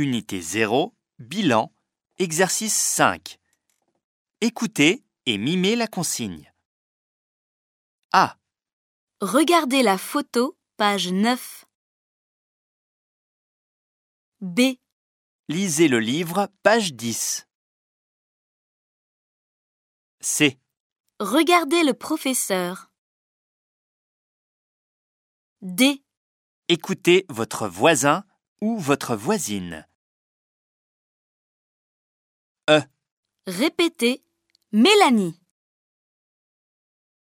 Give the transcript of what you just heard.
Unité 0, bilan, exercice 5. Écoutez et mimez la consigne. A. Regardez la photo, page 9. B. Lisez le livre, page 10. C. Regardez le professeur. D. Écoutez votre voisin ou votre voisine. Répétez Mélanie.